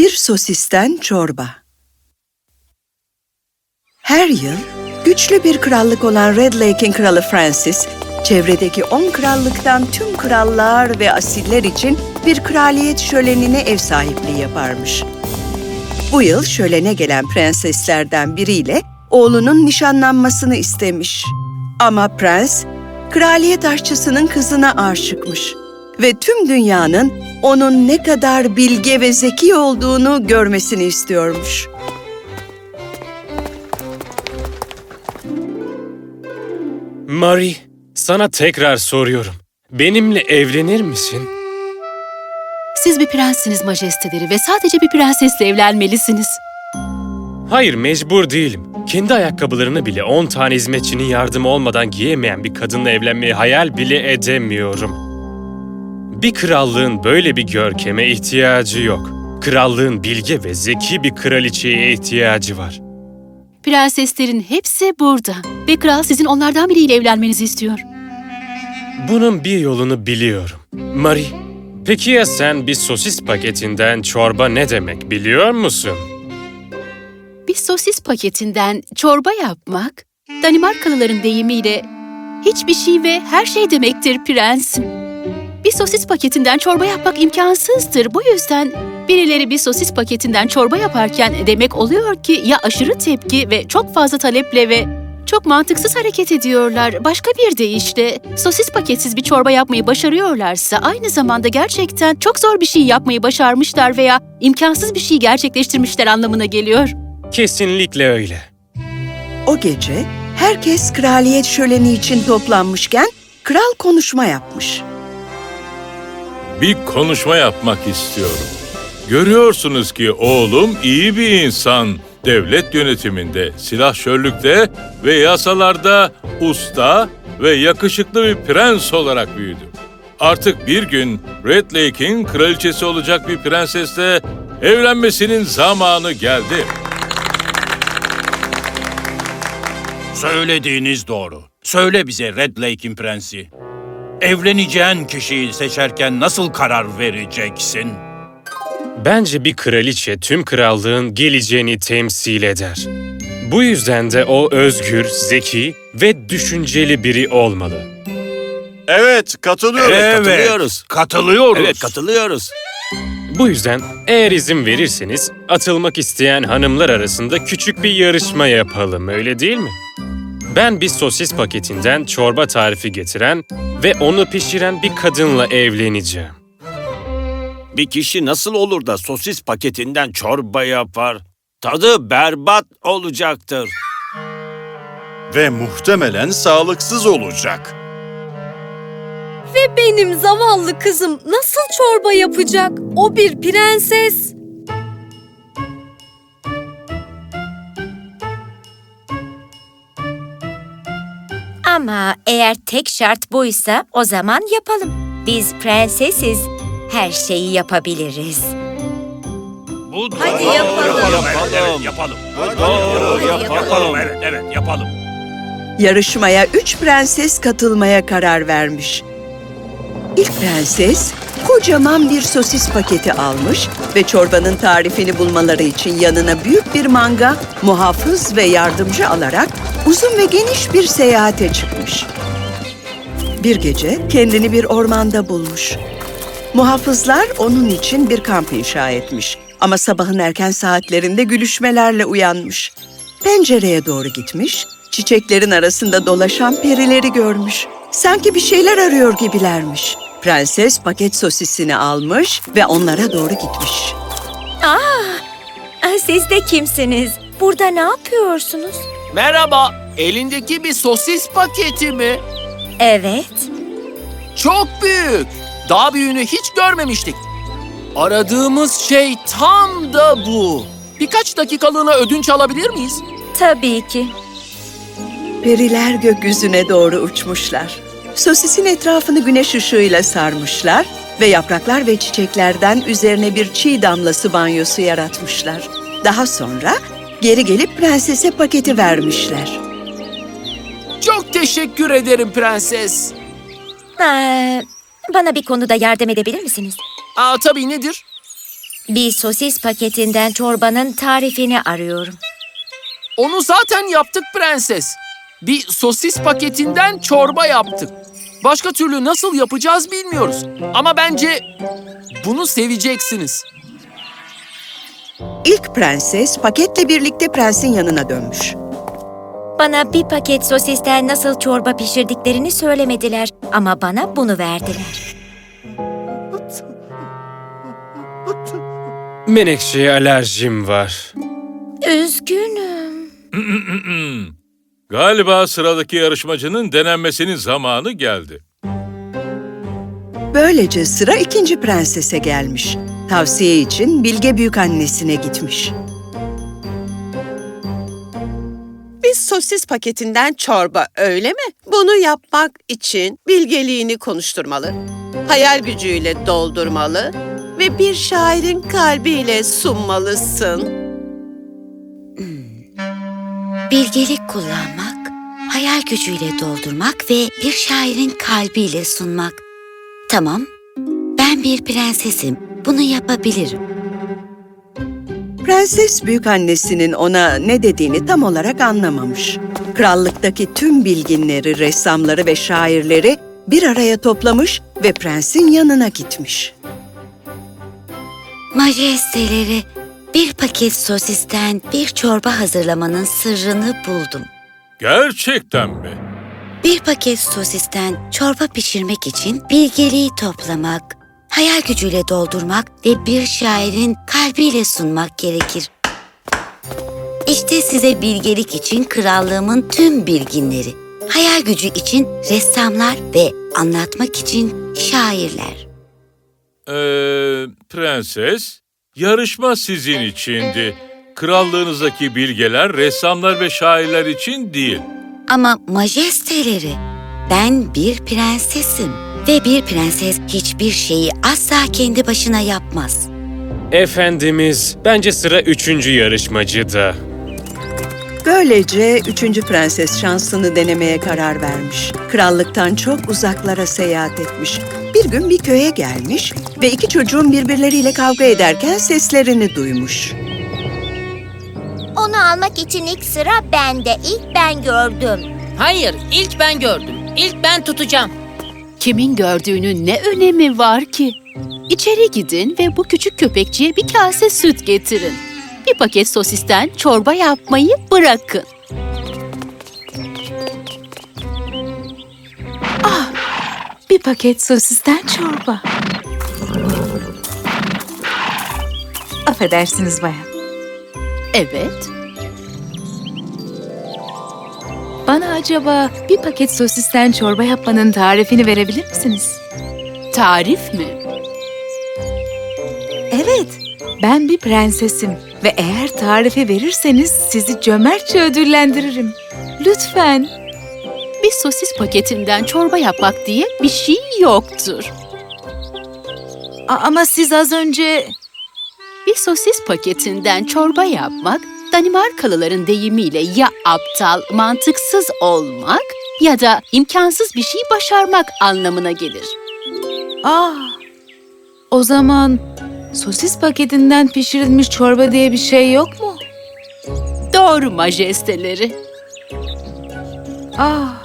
Bir sosisten çorba. Her yıl güçlü bir krallık olan Red Lake'in kralı Francis, çevredeki on krallıktan tüm krallar ve asiller için bir kraliyet şölenine ev sahipliği yaparmış. Bu yıl şölene gelen prenseslerden biriyle oğlunun nişanlanmasını istemiş. Ama prens, kraliyet aşçısının kızına aşıkmış ve tüm dünyanın onun ne kadar bilge ve zeki olduğunu görmesini istiyormuş. Marie, sana tekrar soruyorum. Benimle evlenir misin? Siz bir prenssiniz majesteleri ve sadece bir prensesle evlenmelisiniz. Hayır, mecbur değilim. Kendi ayakkabılarını bile 10 tane hizmetçinin yardımı olmadan giyemeyen bir kadınla evlenmeyi hayal bile edemiyorum. Bir krallığın böyle bir görkeme ihtiyacı yok. Krallığın bilge ve zeki bir kraliçeye ihtiyacı var. Prenseslerin hepsi burada ve kral sizin onlardan biriyle evlenmenizi istiyor. Bunun bir yolunu biliyorum. Marie, peki ya sen bir sosis paketinden çorba ne demek biliyor musun? Bir sosis paketinden çorba yapmak, Danimarkalıların deyimiyle hiçbir şey ve her şey demektir prensim. Bir sosis paketinden çorba yapmak imkansızdır. Bu yüzden birileri bir sosis paketinden çorba yaparken demek oluyor ki ya aşırı tepki ve çok fazla taleple ve çok mantıksız hareket ediyorlar. Başka bir deyişle sosis paketsiz bir çorba yapmayı başarıyorlarsa aynı zamanda gerçekten çok zor bir şey yapmayı başarmışlar veya imkansız bir şey gerçekleştirmişler anlamına geliyor. Kesinlikle öyle. O gece herkes kraliyet şöleni için toplanmışken kral konuşma yapmış. Bir konuşma yapmak istiyorum. Görüyorsunuz ki oğlum iyi bir insan. Devlet yönetiminde, silahşörlükte ve yasalarda usta ve yakışıklı bir prens olarak büyüdü. Artık bir gün Red Lake'in kraliçesi olacak bir prensesle evlenmesinin zamanı geldi. Söylediğiniz doğru. Söyle bize Red Lake'in prensi. Evleneceğin kişiyi seçerken nasıl karar vereceksin? Bence bir kraliçe tüm krallığın geleceğini temsil eder. Bu yüzden de o özgür, zeki ve düşünceli biri olmalı. Evet, katılıyoruz, katılıyoruz. Katılıyoruz. Evet, katılıyoruz. Bu yüzden eğer izin verirseniz atılmak isteyen hanımlar arasında küçük bir yarışma yapalım, öyle değil mi? Ben bir sosis paketinden çorba tarifi getiren ve onu pişiren bir kadınla evleneceğim. Bir kişi nasıl olur da sosis paketinden çorba yapar? Tadı berbat olacaktır. Ve muhtemelen sağlıksız olacak. Ve benim zavallı kızım nasıl çorba yapacak? O bir prenses. Ama eğer tek şart buysa o zaman yapalım. Biz prensesiz. Her şeyi yapabiliriz. Bu Hadi doğru. yapalım. Evet, evet, yapalım. Doğru, Yapalım. Evet, evet, yapalım. Yarışmaya üç prenses katılmaya karar vermiş. İlk prenses kocaman bir sosis paketi almış ve çorbanın tarifini bulmaları için yanına büyük bir manga, muhafız ve yardımcı alarak uzun ve geniş bir seyahate çıkmış. Bir gece kendini bir ormanda bulmuş. Muhafızlar onun için bir kamp inşa etmiş. Ama sabahın erken saatlerinde gülüşmelerle uyanmış. Pencereye doğru gitmiş, çiçeklerin arasında dolaşan perileri görmüş. Sanki bir şeyler arıyor gibilermiş. Prenses paket sosisini almış ve onlara doğru gitmiş. Ah, Siz de kimsiniz? Burada ne yapıyorsunuz? Merhaba, elindeki bir sosis paketi mi? Evet. Çok büyük. Daha büyüğünü hiç görmemiştik. Aradığımız şey tam da bu. Birkaç dakikalığına ödünç alabilir miyiz? Tabii ki. Periler gökyüzüne doğru uçmuşlar. Sosisin etrafını güneş ışığıyla sarmışlar ve yapraklar ve çiçeklerden üzerine bir çiğ damlası banyosu yaratmışlar. Daha sonra geri gelip prensese paketi vermişler. Çok teşekkür ederim prenses. Ee, bana bir konuda yardım edebilir misiniz? Aa tabii nedir? Bir sosis paketinden çorbanın tarifini arıyorum. Onu zaten yaptık prenses. Bir sosis paketinden çorba yaptık. Başka türlü nasıl yapacağız bilmiyoruz. Ama bence bunu seveceksiniz. İlk prenses paketle birlikte prensin yanına dönmüş. Bana bir paket sosisten nasıl çorba pişirdiklerini söylemediler ama bana bunu verdiler. Menekşeye alerjim var. Üzgünüm. Galiba sıradaki yarışmacının denenmesinin zamanı geldi. Böylece sıra ikinci prensese gelmiş. Tavsiye için Bilge büyükannesine gitmiş. Bir sosis paketinden çorba öyle mi? Bunu yapmak için bilgeliğini konuşturmalı, hayal gücüyle doldurmalı ve bir şairin kalbiyle sunmalısın. Bilgelik kullanmak, hayal gücüyle doldurmak ve bir şairin kalbiyle sunmak. Tamam, ben bir prensesim. Bunu yapabilirim. Prenses büyükannesinin ona ne dediğini tam olarak anlamamış. Krallıktaki tüm bilginleri, ressamları ve şairleri bir araya toplamış ve prensin yanına gitmiş. Majesteleri, bir paket sosisten bir çorba hazırlamanın sırrını buldum. Gerçekten mi? Bir paket sosisten çorba pişirmek için bilgeliği toplamak, hayal gücüyle doldurmak ve bir şairin kalbiyle sunmak gerekir. İşte size bilgelik için krallığımın tüm bilginleri, hayal gücü için ressamlar ve anlatmak için şairler. Ee, prenses, yarışma sizin içindi. Krallığınızdaki bilgeler, ressamlar ve şairler için değil. Ama majesteleri, ben bir prensesim ve bir prenses hiçbir şeyi asla kendi başına yapmaz. Efendimiz, bence sıra üçüncü yarışmacıda. Böylece üçüncü prenses şansını denemeye karar vermiş. Krallıktan çok uzaklara seyahat etmiş. Bir gün bir köye gelmiş ve iki çocuğun birbirleriyle kavga ederken seslerini duymuş. Onu almak için ilk sıra bende. İlk ben gördüm. Hayır, ilk ben gördüm. İlk ben tutacağım. Kimin gördüğünün ne önemi var ki? İçeri gidin ve bu küçük köpekçiye bir kase süt getirin. Bir paket sosisten çorba yapmayı bırakın. Ah, bir paket sosisten çorba. Affedersiniz bayan. Evet, Bana acaba bir paket sosisten çorba yapmanın tarifini verebilir misiniz? tarif mi? Evet, ben bir prensesim ve eğer tarifi verirseniz sizi cömertçe ödüllendiririm. Lütfen. Bir sosis paketinden çorba yapmak diye bir şey yoktur. A- ama siz az önce... Bir sosis paketinden çorba yapmak, Danimarkalıların deyimiyle ya aptal, mantıksız olmak ya da imkansız bir şey başarmak anlamına gelir. Ah, o zaman sosis paketinden pişirilmiş çorba diye bir şey yok mu? Doğru majesteleri. Ah,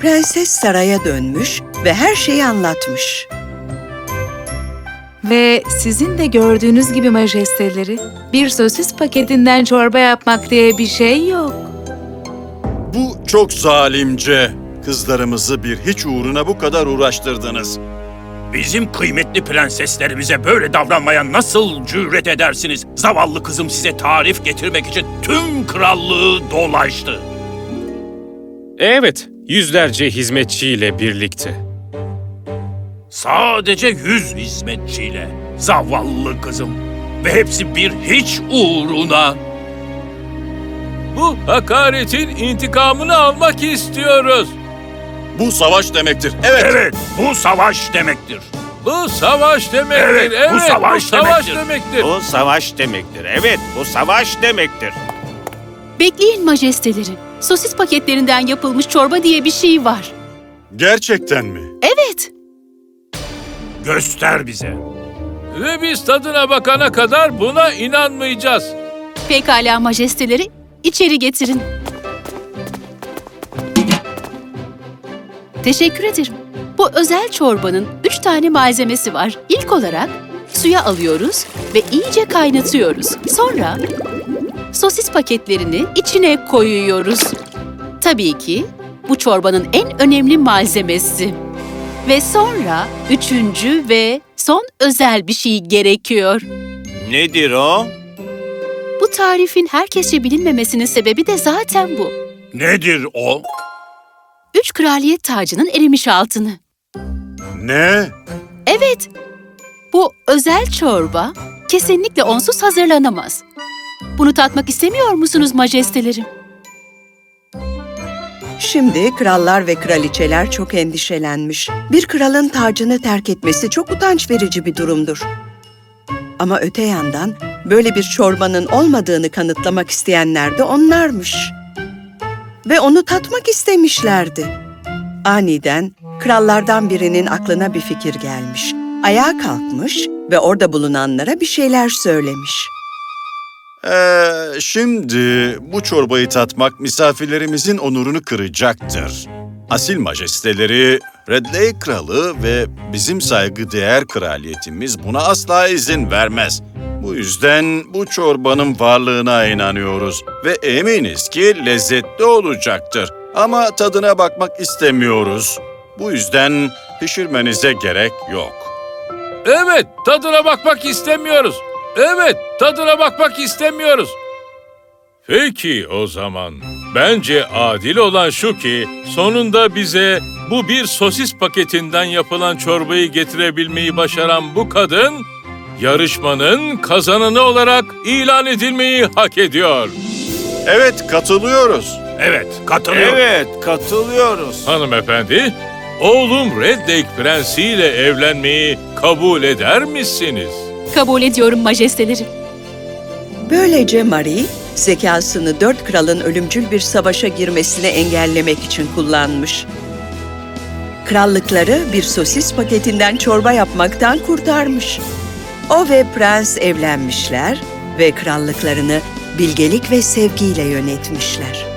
Prenses saraya dönmüş ve her şeyi anlatmış. Ve sizin de gördüğünüz gibi majesteleri, bir sosis paketinden çorba yapmak diye bir şey yok. Bu çok zalimce. Kızlarımızı bir hiç uğruna bu kadar uğraştırdınız. Bizim kıymetli prenseslerimize böyle davranmaya nasıl cüret edersiniz? Zavallı kızım size tarif getirmek için tüm krallığı dolaştı. Evet, yüzlerce hizmetçiyle birlikte. Sadece yüz hizmetçiyle. Zavallı kızım. Ve hepsi bir hiç uğruna. Bu hakaretin intikamını almak istiyoruz. Bu savaş demektir. Evet. Evet, bu savaş demektir. Bu savaş demektir. Evet, bu savaş savaş demektir. demektir. Bu savaş demektir. Evet, bu savaş demektir. Bekleyin majesteleri. Sosis paketlerinden yapılmış çorba diye bir şey var. Gerçekten mi? Göster bize. Ve biz tadına bakana kadar buna inanmayacağız. Pekala majesteleri, içeri getirin. Teşekkür ederim. Bu özel çorbanın üç tane malzemesi var. İlk olarak suya alıyoruz ve iyice kaynatıyoruz. Sonra sosis paketlerini içine koyuyoruz. Tabii ki bu çorbanın en önemli malzemesi. Ve sonra üçüncü ve son özel bir şey gerekiyor. Nedir o? Bu tarifin herkesçe bilinmemesinin sebebi de zaten bu. Nedir o? Üç kraliyet tacının erimiş altını. Ne? Evet, bu özel çorba kesinlikle onsuz hazırlanamaz. Bunu tatmak istemiyor musunuz majesteleri? Şimdi krallar ve kraliçeler çok endişelenmiş. Bir kralın tacını terk etmesi çok utanç verici bir durumdur. Ama öte yandan böyle bir çorbanın olmadığını kanıtlamak isteyenler de onlarmış. Ve onu tatmak istemişlerdi. Aniden krallardan birinin aklına bir fikir gelmiş. Ayağa kalkmış ve orada bulunanlara bir şeyler söylemiş. Ee, şimdi bu çorbayı tatmak misafirlerimizin onurunu kıracaktır. Asil majesteleri, Red Lake Kralı ve bizim saygıdeğer kraliyetimiz buna asla izin vermez. Bu yüzden bu çorbanın varlığına inanıyoruz ve eminiz ki lezzetli olacaktır. Ama tadına bakmak istemiyoruz. Bu yüzden pişirmenize gerek yok. Evet, tadına bakmak istemiyoruz. Evet, tadına bakmak istemiyoruz. Peki o zaman. Bence adil olan şu ki sonunda bize bu bir sosis paketinden yapılan çorbayı getirebilmeyi başaran bu kadın yarışmanın kazananı olarak ilan edilmeyi hak ediyor. Evet, katılıyoruz. Evet, katılıyorum. Evet, katılıyoruz. Hanımefendi, oğlum Red Lake Prensi ile evlenmeyi kabul eder misiniz? Kabul ediyorum majesteleri. Böylece Marie, zekasını dört kralın ölümcül bir savaşa girmesini engellemek için kullanmış. Krallıkları bir sosis paketinden çorba yapmaktan kurtarmış. O ve prens evlenmişler ve krallıklarını bilgelik ve sevgiyle yönetmişler.